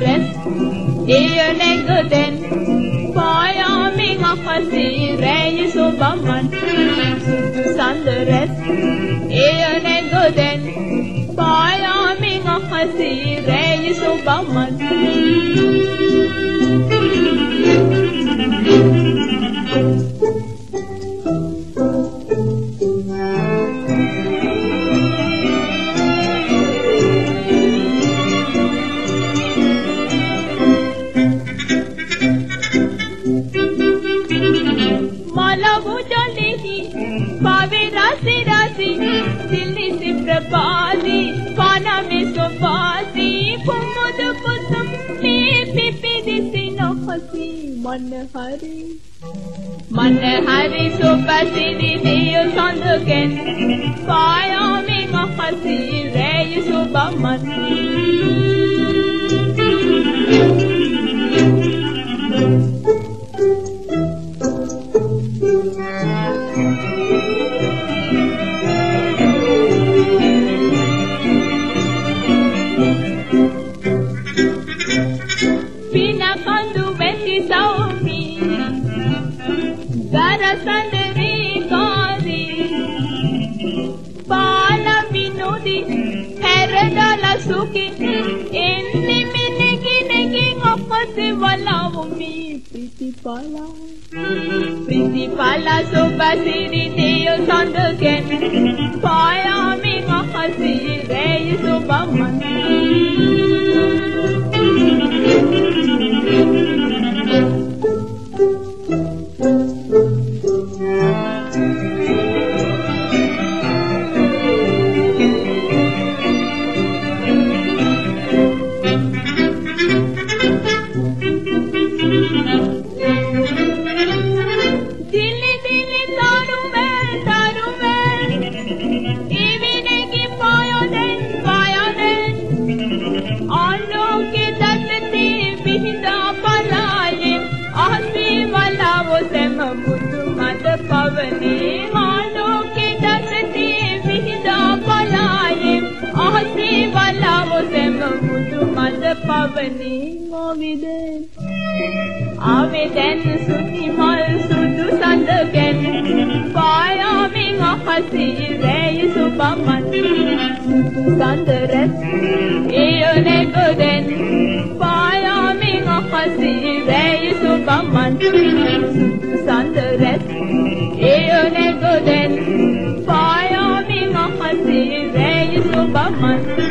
Kuren, Ian and Gutten, Fayami Hakasi, Reyesu Baman, Sandres, Ian and Gutten, Fayami Hakasi, Reyesu Baman. Hari, Man Hari Supasi Didi Yusanduken, Kayomi Makasi Reyu Subamati. Thank you. සඳරී ගෝදී පාන පිනුදි හැරදල සුකිට එන්නි මිනිගිනකින් ඔපසේ වලවුමි ප්‍රතිපලා ප්‍රතිපලා සොබසිරි දෙය සඳ කැට පා පවනි මොවිදෙන් ආවේ දැන් සුති මල් සුදු සඳකෙන් පායාමින් අහසේ රැයි සුබමන්. සඳරත් එයනේ ගොදෙන් පායාමින් අහසේ රැයි සුබමන්. සඳරත් එයනේ ගොදෙන් පායාමින් අහසේ රැයි සුබමන්.